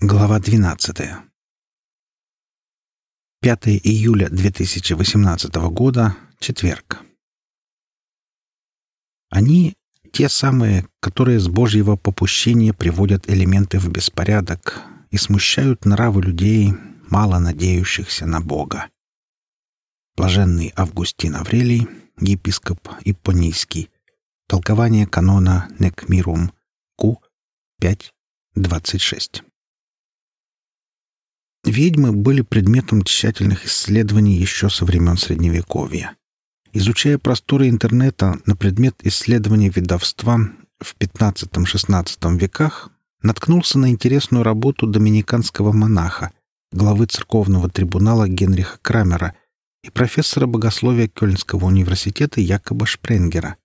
Глава 12. 5 июля 2018 года, четверг. Они — те самые, которые с Божьего попущения приводят элементы в беспорядок и смущают нравы людей, мало надеющихся на Бога. Блаженный Августин Аврелий, епископ Ипонийский, толкование канона Некмирум, Q 5.26. Ведьмы были предметом тщательных исследований еще со времен Средневековья. Изучая просторы интернета на предмет исследования ведовства в XV-XVI веках, наткнулся на интересную работу доминиканского монаха, главы церковного трибунала Генриха Крамера и профессора богословия Кёльнского университета Якоба Шпренгера,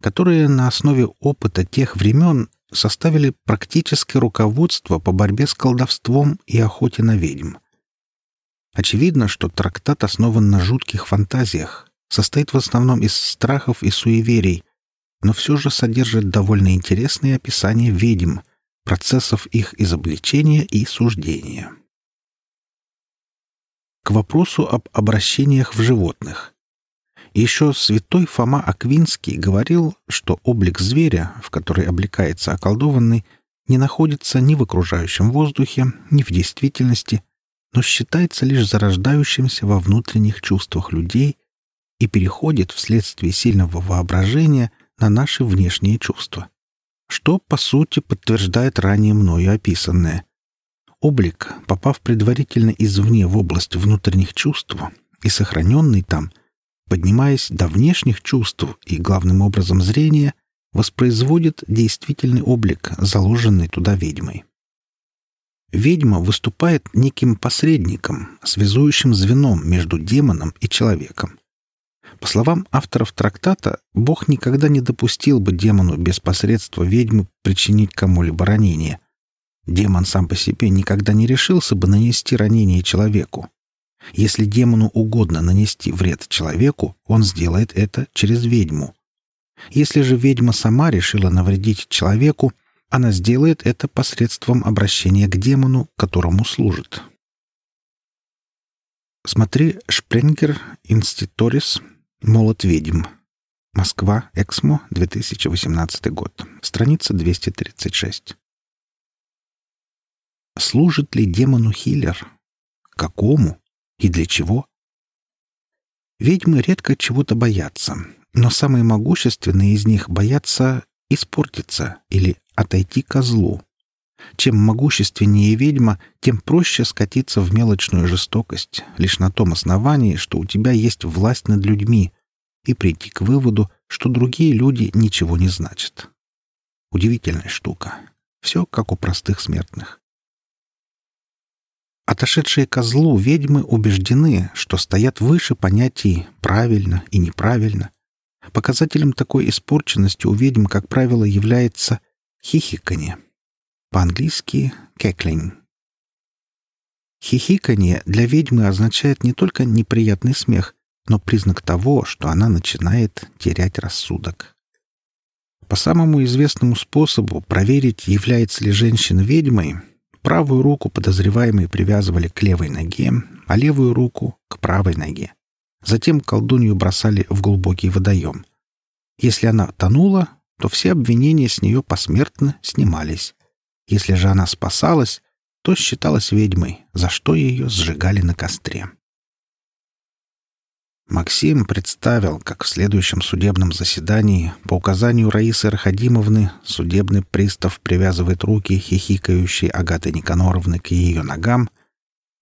которые на основе опыта тех времен составили практическое руководство по борьбе с колдовством и охоте на ведьм. Очевидно, что трактат основан на жутких фантазиях, состоит в основном из страхов и суеверий, но все же содержит довольно интересные описания ведьм, процессов их изобличения и суждения. К вопросу об обращениях в животных. Еще святой Фома Аквинский говорил, что облик зверя, в который облекается околдованный, не находится ни в окружающем воздухе, ни в действительности, но считается лишь зарождающимся во внутренних чувствах людей и переходит вследствие сильного воображения на наши внешние чувства, что, по сути, подтверждает ранее мною описанное. Облик, попав предварительно извне в область внутренних чувств и сохраненный там — поднимаясь до внешних чувств и, главным образом, зрения, воспроизводит действительный облик, заложенный туда ведьмой. Ведьма выступает неким посредником, связующим звеном между демоном и человеком. По словам авторов трактата, Бог никогда не допустил бы демону без посредства ведьмы причинить кому-либо ранение. Демон сам по себе никогда не решился бы нанести ранение человеку. Если демону угодно нанести вред человеку, он сделает это через ведьму. Если же ведьма сама решила навредить человеку, она сделает это посредством обращения к демону, которому служит. Смотри Шпренгер, Инститорис, Молот ведьм. Москва, Эксмо, 2018 год. Страница 236. Служит ли демону хиллер? Какому? И для чего? Ведьмы редко чего-то боятся, но самые могущественные из них боятся испортиться или отойти козлу. Чем могущественнее ведьма, тем проще скатиться в мелочную жестокость, лишь на том основании, что у тебя есть власть над людьми, и прийти к выводу, что другие люди ничего не значат. Удивительная штука. Все как у простых смертных. Отошедшие козлу ведьмы убеждены, что стоят выше понятий «правильно» и «неправильно». Показателем такой испорченности у ведьм, как правило, является хихиканье. По-английски «кеклинг». Хихиканье для ведьмы означает не только неприятный смех, но признак того, что она начинает терять рассудок. По самому известному способу проверить, является ли женщина ведьмой, Правую руку подозреваемые привязывали к левой ноге, а левую руку — к правой ноге. Затем колдунью бросали в глубокий водоем. Если она тонула, то все обвинения с нее посмертно снимались. Если же она спасалась, то считалась ведьмой, за что ее сжигали на костре. Максим представил, как в следующем судебном заседании по указанию Раисы Архадимовны судебный пристав привязывает руки хихикающей Агаты Никаноровны к ее ногам,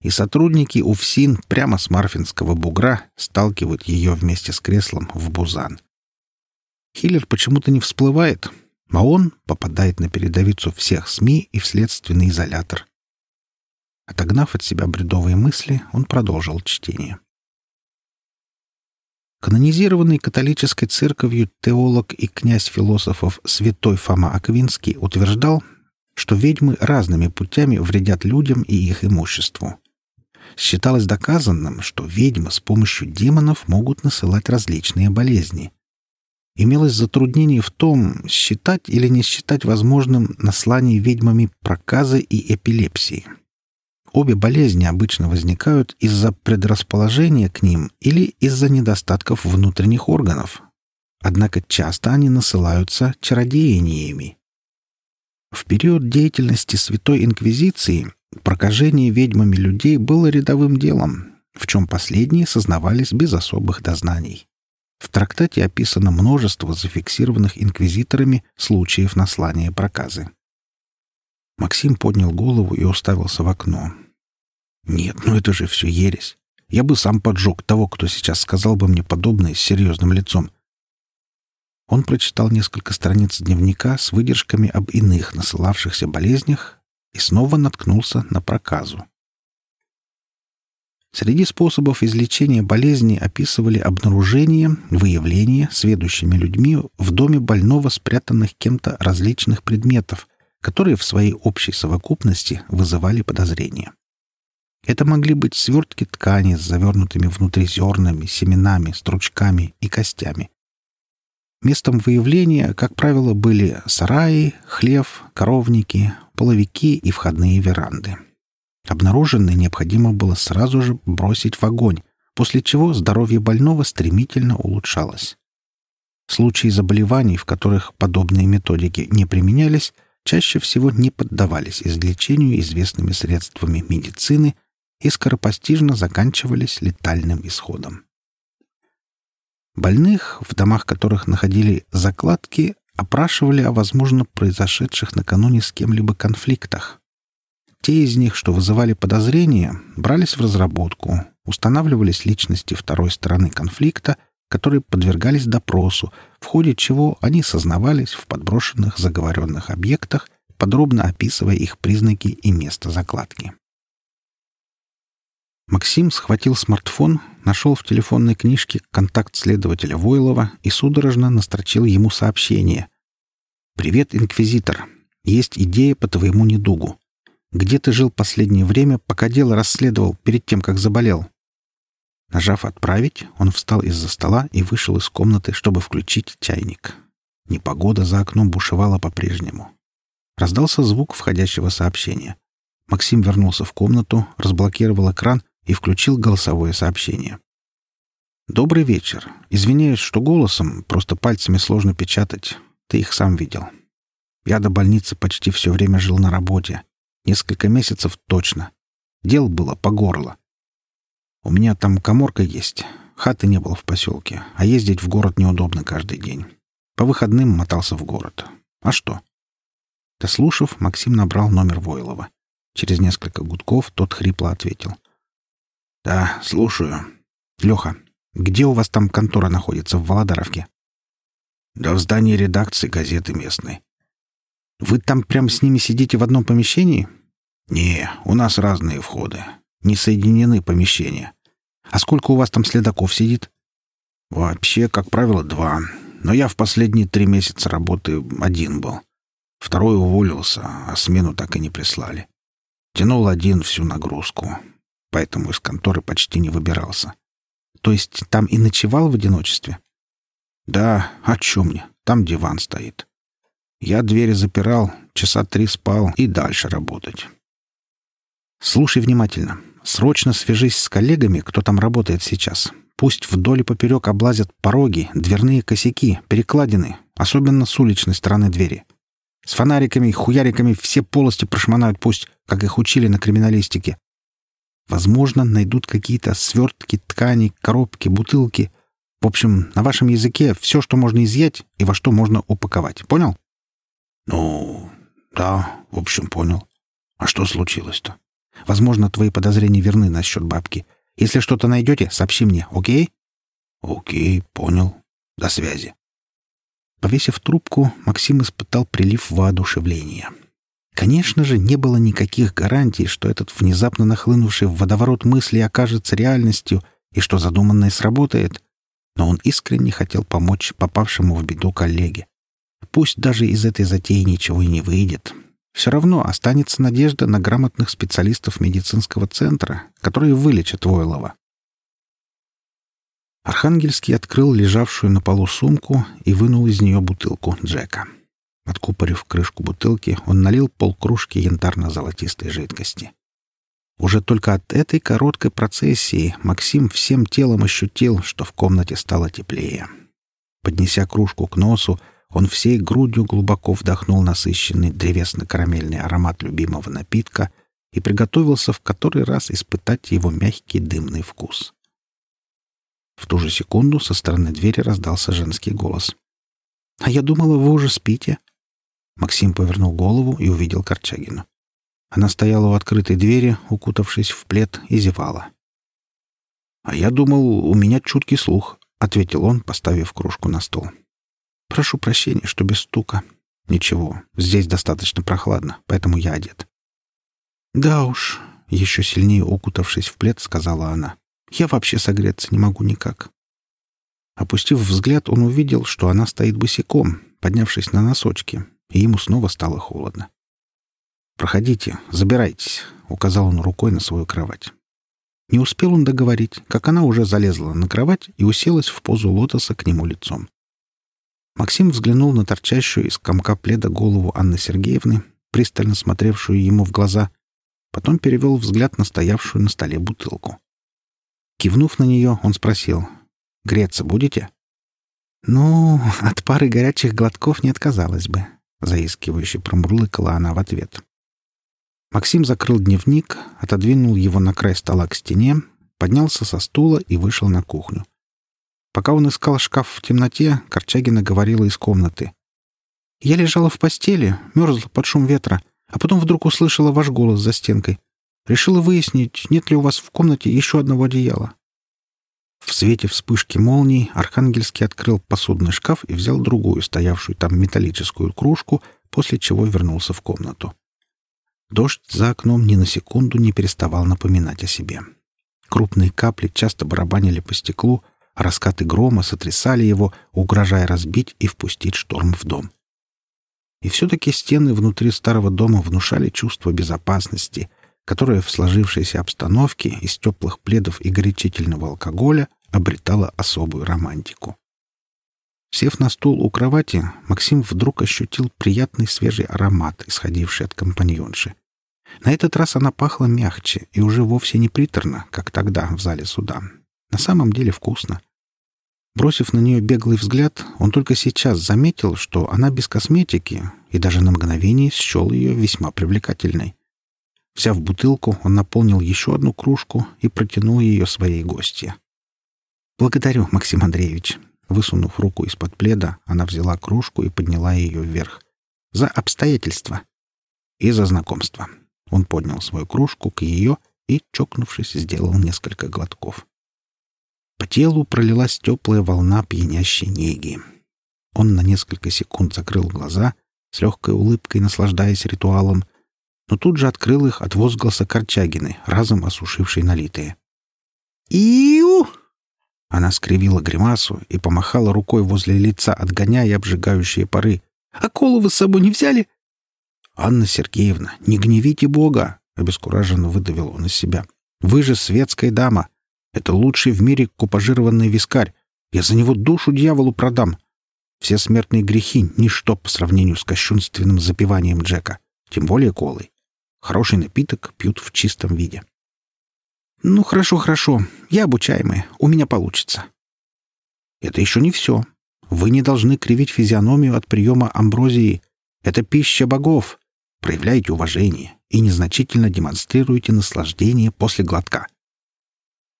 и сотрудники УФСИН прямо с Марфинского бугра сталкивают ее вместе с креслом в Бузан. Хиллер почему-то не всплывает, а он попадает на передовицу всех СМИ и в следственный изолятор. Отогнав от себя бредовые мысли, он продолжил чтение. Канонизированный католической церковью теолог и князь философов святой Фома Аквинский утверждал, что ведьмы разными путями вредят людям и их имуществу. Считалось доказанным, что ведьмы с помощью демонов могут насылать различные болезни. имелось затруднение в том, считать или не считать возможным наслание ведьмами проказы и эпилепсии. Обе болезни обычно возникают из-за предрасположения к ним или из-за недостатков внутренних органов. Однако часто они насылаются чародеяниями. В период деятельности Святой Инквизиции прокажение ведьмами людей было рядовым делом, в чем последние сознавались без особых дознаний. В трактате описано множество зафиксированных инквизиторами случаев наслания проказы. Максим поднял голову и уставился в окно. «Нет, ну это же все ересь. Я бы сам поджег того, кто сейчас сказал бы мне подобное с серьезным лицом. Он прочитал несколько страниц дневника с выдержками об иных насылавшихся болезнях и снова наткнулся на проказу. Среди способов излечения болезни описывали обнаружение, выявление сведущими людьми в доме больного спрятанных кем-то различных предметов, которые в своей общей совокупности вызывали подозрения. Это могли быть свертки ткани с завернутыми внутри зернами, семенами, стручками и костями. Местом выявления, как правило, были сараи, хлев, коровники, половики и входные веранды. Обнаруженное необходимо было сразу же бросить в огонь, после чего здоровье больного стремительно улучшалось. Случаи заболеваний, в которых подобные методики не применялись, чаще всего не поддавались излечению известными средствами медицины и скоропостижно заканчивались летальным исходом. Больных, в домах которых находили закладки, опрашивали о возможно произошедших накануне с кем-либо конфликтах. Те из них, что вызывали подозрения, брались в разработку, устанавливались личности второй стороны конфликта, которые подвергались допросу, в ходе чего они сознавались в подброшенных заговоренных объектах, подробно описывая их признаки и место закладки. Максим схватил смартфон, нашел в телефонной книжке контакт следователя Войлова и судорожно настрочил ему сообщение. «Привет, инквизитор. Есть идея по твоему недугу. Где ты жил последнее время, пока дело расследовал перед тем, как заболел?» Нажав «Отправить», он встал из-за стола и вышел из комнаты, чтобы включить чайник. Непогода за окном бушевала по-прежнему. Раздался звук входящего сообщения. Максим вернулся в комнату, разблокировал экран и включил голосовое сообщение. «Добрый вечер. Извиняюсь, что голосом, просто пальцами сложно печатать. Ты их сам видел. Я до больницы почти все время жил на работе. Несколько месяцев точно. Дел было по горло. У меня там коморка есть. Хаты не было в поселке, а ездить в город неудобно каждый день. По выходным мотался в город. А что?» Дослушав, Максим набрал номер Войлова. Через несколько гудков тот хрипло ответил — «Да, слушаю. Леха, где у вас там контора находится в Володаровке?» «Да в здании редакции газеты местной». «Вы там прям с ними сидите в одном помещении?» «Не, у нас разные входы. Не соединены помещения. А сколько у вас там следаков сидит?» «Вообще, как правило, два. Но я в последние три месяца работы один был. Второй уволился, а смену так и не прислали. Тянул один всю нагрузку поэтому из конторы почти не выбирался. То есть там и ночевал в одиночестве? Да, о чем мне? Там диван стоит. Я двери запирал, часа три спал и дальше работать. Слушай внимательно. Срочно свяжись с коллегами, кто там работает сейчас. Пусть вдоль и поперек облазят пороги, дверные косяки, перекладины, особенно с уличной стороны двери. С фонариками, хуяриками все полости прошмонают пусть, как их учили на криминалистике. Возможно, найдут какие-то свертки, ткани, коробки, бутылки. В общем, на вашем языке все, что можно изъять и во что можно упаковать. Понял? Ну, да, в общем, понял. А что случилось-то? Возможно, твои подозрения верны насчет бабки. Если что-то найдете, сообщи мне, окей? Окей, понял. До связи. Повесив трубку, Максим испытал прилив воодушевления. Конечно же, не было никаких гарантий, что этот внезапно нахлынувший в водоворот мысли окажется реальностью и что задуманное сработает, но он искренне хотел помочь попавшему в беду коллеге. Пусть даже из этой затеи ничего и не выйдет. Все равно останется надежда на грамотных специалистов медицинского центра, которые вылечат Войлова. Архангельский открыл лежавшую на полу сумку и вынул из нее бутылку Джека. Откупорив крышку бутылки, он налил полкружки янтарно-золотистой жидкости. Уже только от этой короткой процессии Максим всем телом ощутил, что в комнате стало теплее. Поднеся кружку к носу, он всей грудью глубоко вдохнул насыщенный древесно-карамельный аромат любимого напитка и приготовился в который раз испытать его мягкий дымный вкус. В ту же секунду со стороны двери раздался женский голос. «А я думала, вы уже спите». Максим повернул голову и увидел Корчагину. Она стояла у открытой двери, укутавшись в плед, и зевала. «А я думал, у меня чуткий слух», — ответил он, поставив кружку на стол. «Прошу прощения, что без стука». «Ничего, здесь достаточно прохладно, поэтому я одет». «Да уж», — еще сильнее укутавшись в плед, сказала она. «Я вообще согреться не могу никак». Опустив взгляд, он увидел, что она стоит босиком, поднявшись на носочки, и ему снова стало холодно. «Проходите, забирайтесь», — указал он рукой на свою кровать. Не успел он договорить, как она уже залезла на кровать и уселась в позу лотоса к нему лицом. Максим взглянул на торчащую из комка пледа голову Анны Сергеевны, пристально смотревшую ему в глаза, потом перевел взгляд на стоявшую на столе бутылку. Кивнув на нее, он спросил, «Греться будете?» «Ну, от пары горячих глотков не отказалась бы», — заискивающе промурлыкала она в ответ. Максим закрыл дневник, отодвинул его на край стола к стене, поднялся со стула и вышел на кухню. Пока он искал шкаф в темноте, Корчагина говорила из комнаты. «Я лежала в постели, мерзла под шум ветра, а потом вдруг услышала ваш голос за стенкой. Решила выяснить, нет ли у вас в комнате еще одного одеяла». В свете вспышки молний Архангельский открыл посудный шкаф и взял другую, стоявшую там металлическую кружку, после чего вернулся в комнату. Дождь за окном ни на секунду не переставал напоминать о себе. Крупные капли часто барабанили по стеклу, раскаты грома сотрясали его, угрожая разбить и впустить шторм в дом. И все-таки стены внутри старого дома внушали чувство безопасности, которое в сложившейся обстановке из теплых пледов и горячительного алкоголя обретало особую романтику. Сев на стул у кровати, Максим вдруг ощутил приятный свежий аромат, исходивший от компаньонши. На этот раз она пахла мягче и уже вовсе не приторно, как тогда в зале суда. На самом деле вкусно. Бросив на нее беглый взгляд, он только сейчас заметил, что она без косметики, и даже на мгновение счел ее весьма привлекательной. Взяв бутылку, он наполнил еще одну кружку и протянул ее своей гостье. «Благодарю, Максим Андреевич», Высунув руку из-под пледа, она взяла кружку и подняла ее вверх. «За обстоятельства!» «И за знакомство!» Он поднял свою кружку к ее и, чокнувшись, сделал несколько глотков. По телу пролилась теплая волна пьянящей неги. Он на несколько секунд закрыл глаза, с легкой улыбкой наслаждаясь ритуалом, но тут же открыл их от возгласа Корчагины, разом осушившей налитые. «Иу!» Она скривила гримасу и помахала рукой возле лица, отгоняя обжигающие пары. «А колу вы с собой не взяли?» «Анна Сергеевна, не гневите Бога!» — обескураженно выдавил он из себя. «Вы же светская дама. Это лучший в мире купажированный вискарь. Я за него душу дьяволу продам. Все смертные грехи — ничто по сравнению с кощунственным запиванием Джека, тем более колой. Хороший напиток пьют в чистом виде. «Ну, хорошо, хорошо. Я обучаемый. У меня получится». «Это еще не все. Вы не должны кривить физиономию от приема амброзии. Это пища богов. Проявляйте уважение и незначительно демонстрируйте наслаждение после глотка».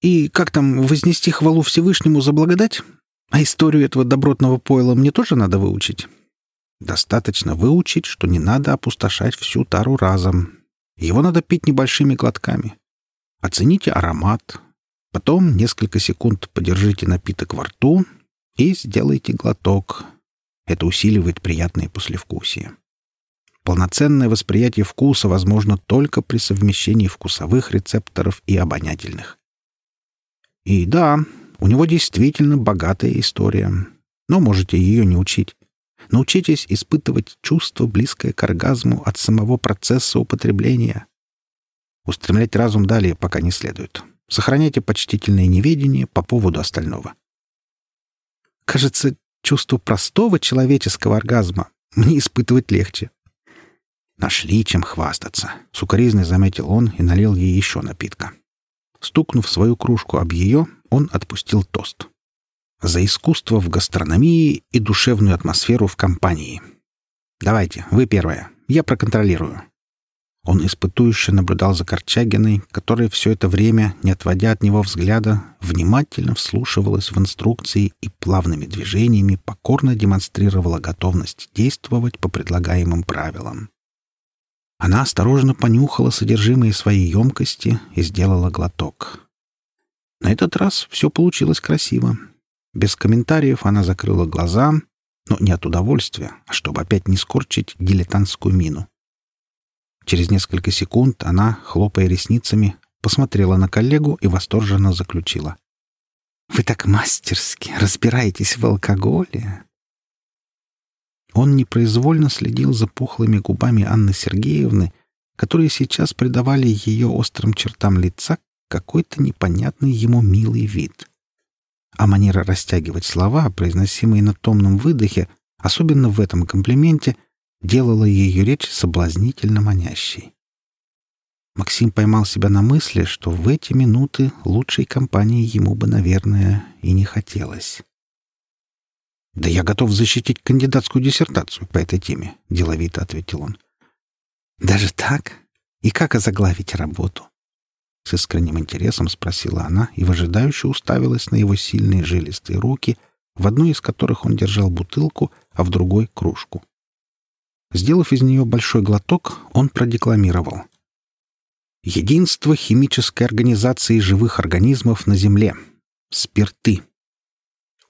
«И как там вознести хвалу Всевышнему за благодать? А историю этого добротного пойла мне тоже надо выучить?» «Достаточно выучить, что не надо опустошать всю тару разом. Его надо пить небольшими глотками. Оцените аромат. Потом несколько секунд подержите напиток во рту и сделайте глоток. Это усиливает приятное послевкусие. Полноценное восприятие вкуса возможно только при совмещении вкусовых рецепторов и обонятельных. И да, у него действительно богатая история, но можете ее не учить. Научитесь испытывать чувство, близкое к оргазму от самого процесса употребления. Устремлять разум далее пока не следует. Сохраняйте почтительное неведение по поводу остального. Кажется, чувство простого человеческого оргазма мне испытывать легче. Нашли чем хвастаться. Сукоризный заметил он и налил ей еще напитка. Стукнув свою кружку об ее, он отпустил тост. За искусство в гастрономии и душевную атмосферу в компании. Давайте, вы первая. Я проконтролирую. Он испытующе наблюдал за Корчагиной, которая все это время, не отводя от него взгляда, внимательно вслушивалась в инструкции и плавными движениями покорно демонстрировала готовность действовать по предлагаемым правилам. Она осторожно понюхала содержимое своей емкости и сделала глоток. На этот раз все получилось красиво. Без комментариев она закрыла глаза, но не от удовольствия, а чтобы опять не скорчить дилетантскую мину. Через несколько секунд она, хлопая ресницами, посмотрела на коллегу и восторженно заключила. «Вы так мастерски разбираетесь в алкоголе!» Он непроизвольно следил за пухлыми губами Анны Сергеевны, которые сейчас придавали ее острым чертам лица какой-то непонятный ему милый вид. А манера растягивать слова, произносимые на томном выдохе, особенно в этом комплименте, делала ее речь соблазнительно манящей. Максим поймал себя на мысли, что в эти минуты лучшей компании ему бы, наверное, и не хотелось. «Да я готов защитить кандидатскую диссертацию по этой теме», — деловито ответил он. «Даже так? И как озаглавить работу?» С искренним интересом спросила она и выжидающе уставилась на его сильные жилистые руки, в одной из которых он держал бутылку, а в другой — кружку. Сделав из нее большой глоток, он продекламировал. «Единство химической организации живых организмов на Земле. Спирты.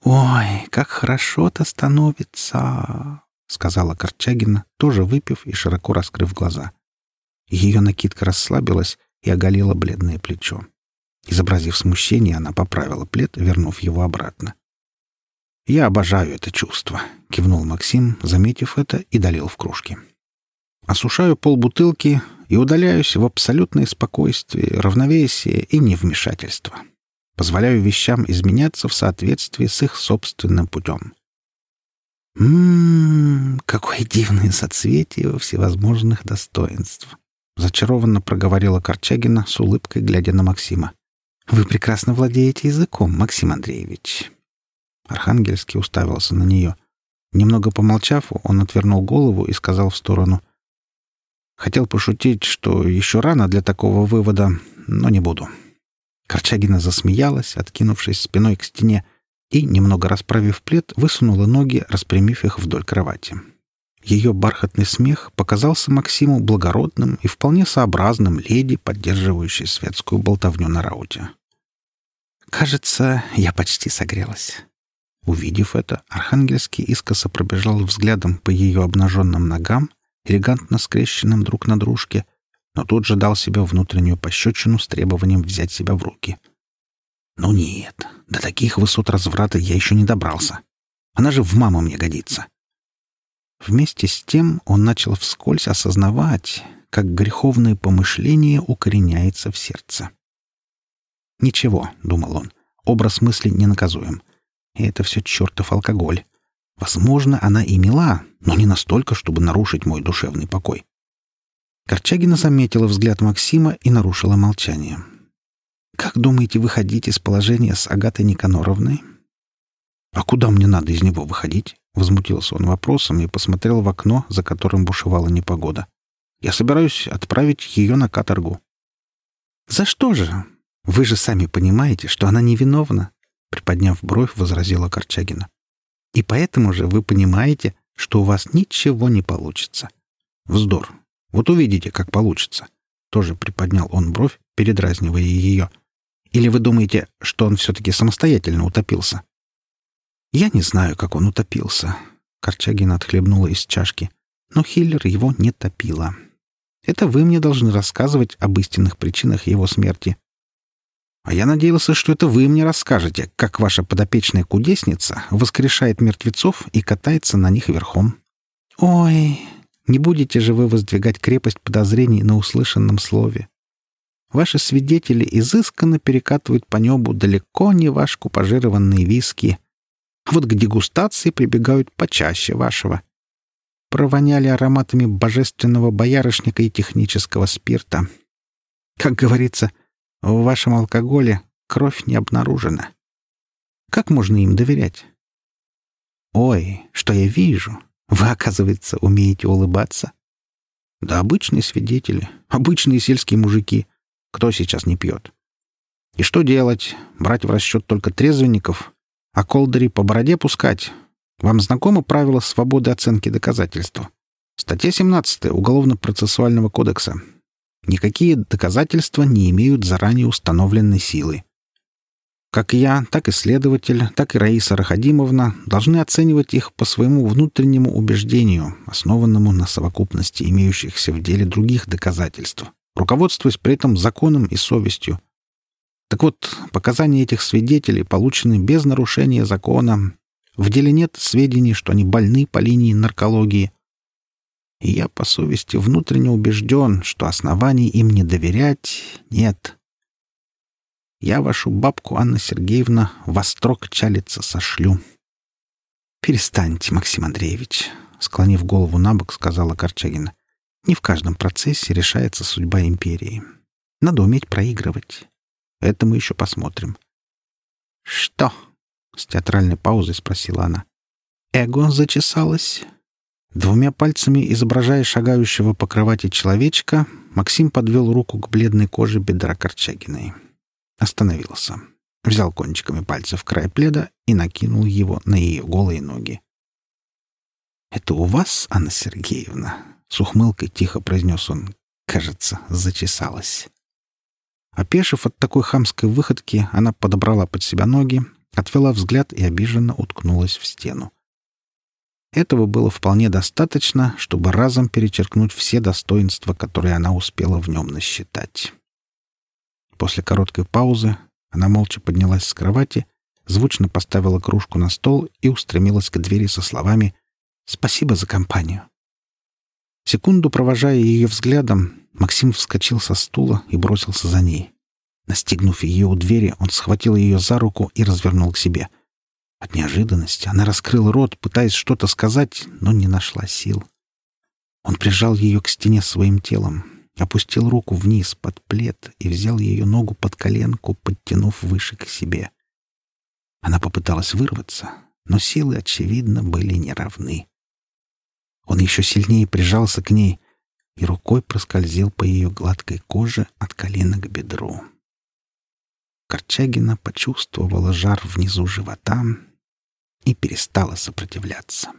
«Ой, как хорошо-то становится!» — сказала Корчагина, тоже выпив и широко раскрыв глаза. Ее накидка расслабилась и оголила бледное плечо. Изобразив смущение, она поправила плед, вернув его обратно. «Я обожаю это чувство», — кивнул Максим, заметив это, и долил в кружки. «Осушаю полбутылки и удаляюсь в абсолютное спокойствие, равновесие и невмешательство позволяю вещам изменяться в соответствии с их собственным путем. «М-м-м, какое дивное соцветие всевозможных достоинств!» — зачарованно проговорила Корчагина с улыбкой, глядя на Максима. «Вы прекрасно владеете языком, Максим Андреевич». Архангельский уставился на нее. Немного помолчав, он отвернул голову и сказал в сторону. «Хотел пошутить, что еще рано для такого вывода, но не буду. Корчагина засмеялась, откинувшись спиной к стене, и, немного расправив плед, высунула ноги, распрямив их вдоль кровати. Ее бархатный смех показался Максиму благородным и вполне сообразным леди, поддерживающей светскую болтовню на рауте. «Кажется, я почти согрелась». Увидев это, Архангельский искоса пробежал взглядом по ее обнаженным ногам, элегантно скрещенным друг на дружке, но тут же дал себе внутреннюю пощечину с требованием взять себя в руки. «Ну нет, до таких высот разврата я еще не добрался. Она же в маму мне годится». Вместе с тем он начал вскользь осознавать, как греховное помышление укореняется в сердце. «Ничего», — думал он, — «образ мысли не наказуем. И это все чертов алкоголь. Возможно, она и мила, но не настолько, чтобы нарушить мой душевный покой. Корчагина заметила взгляд Максима и нарушила молчание. «Как думаете выходить из положения с Агатой Никаноровной?» «А куда мне надо из него выходить?» — возмутился он вопросом и посмотрел в окно, за которым бушевала непогода. «Я собираюсь отправить ее на каторгу». «За что же? Вы же сами понимаете, что она невиновна», — приподняв бровь, возразила Корчагина. «И поэтому же вы понимаете, что у вас ничего не получится». «Вздор. Вот увидите, как получится. Тоже приподнял он бровь, передразнивая ее. Или вы думаете, что он все-таки самостоятельно утопился? Я не знаю, как он утопился. Корчагина отхлебнула из чашки. Но Хиллер его не топила. Это вы мне должны рассказывать об истинных причинах его смерти. А я надеялся, что это вы мне расскажете, как ваша подопечная кудесница воскрешает мертвецов и катается на них верхом. Ой, не будете же вы воздвигать крепость подозрений на услышанном слове. Ваши свидетели изысканно перекатывают по небу далеко не ваш купажированный виски. Вот к дегустации прибегают почаще вашего. Провоняли ароматами божественного боярышника и технического спирта. Как говорится, в вашем алкоголе кровь не обнаружена. Как можно им доверять? Ой, что я вижу? Вы, оказывается, умеете улыбаться. Да обычные свидетели, обычные сельские мужики. Кто сейчас не пьет? И что делать? Брать в расчет только трезвенников? А колдари по бороде пускать? Вам знакомо правило свободы оценки доказательства? Статья 17 Уголовно-процессуального кодекса. Никакие доказательства не имеют заранее установленной силы. Как я, так и следователь, так и Раиса Рахадимовна должны оценивать их по своему внутреннему убеждению, основанному на совокупности имеющихся в деле других доказательств, руководствуясь при этом законом и совестью. Так вот, показания этих свидетелей получены без нарушения закона. В деле нет сведений, что они больны по линии наркологии. И я по совести внутренне убежден, что оснований им не доверять нет. Я вашу бабку, Анна Сергеевна, в острог чалиться сошлю. «Перестаньте, Максим Андреевич», — склонив голову на бок, сказала Корчагина. «Не в каждом процессе решается судьба империи. Надо уметь проигрывать. Это мы еще посмотрим». «Что?» — с театральной паузой спросила она. «Эго зачесалось?» Двумя пальцами, изображая шагающего по кровати человечка, Максим подвел руку к бледной коже бедра Корчагиной. Остановился. Взял кончиками пальцев край пледа и накинул его на ее голые ноги. «Это у вас, Анна Сергеевна?» — с ухмылкой тихо произнес он. «Кажется, зачесалась». Опешив от такой хамской выходки, она подобрала под себя ноги, отвела взгляд и обиженно уткнулась в стену. Этого было вполне достаточно, чтобы разом перечеркнуть все достоинства, которые она успела в нем насчитать. После короткой паузы она молча поднялась с кровати, звучно поставила кружку на стол и устремилась к двери со словами «Спасибо за компанию». Секунду провожая ее взглядом, Максим вскочил со стула и бросился за ней. Настигнув ее у двери, он схватил ее за руку и развернул к себе. От неожиданности она раскрыла рот, пытаясь что-то сказать, но не нашла сил. Он прижал ее к стене своим телом, опустил руку вниз под плед и взял ее ногу под коленку, подтянув выше к себе. Она попыталась вырваться, но силы, очевидно, были неравны. Он еще сильнее прижался к ней и рукой проскользил по ее гладкой коже от колена к бедру. Корчагина почувствовала жар внизу живота и перестала сопротивляться.